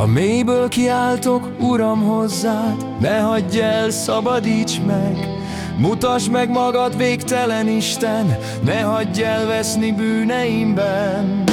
A mélyből kiáltok, Uram, hozzád, ne hagyj el, szabadíts meg, Mutasd meg magad, végtelen Isten, ne hagyj el veszni bűneimben.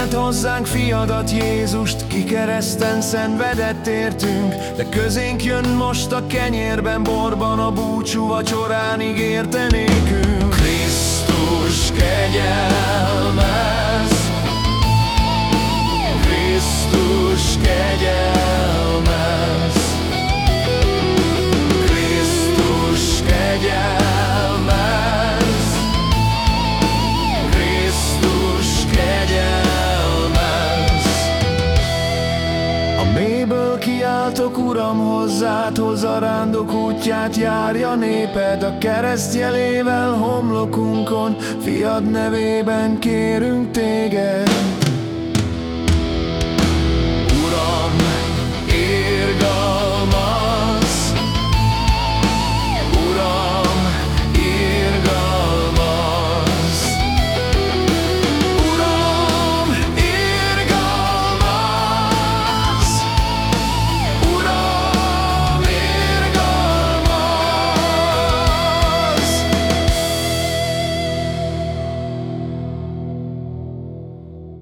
Elküldted hozzánk fiadat Jézust, ki kereszten szenvedett értünk, de közénk jön most a kenyérben, borban a búcsú vacsorán ígérte nékünk. Mélyből kiáltok, Uram, hozzád, hoz a rándok útját, járja néped a kereszt jelével homlokunkon, fiad nevében kérünk téged.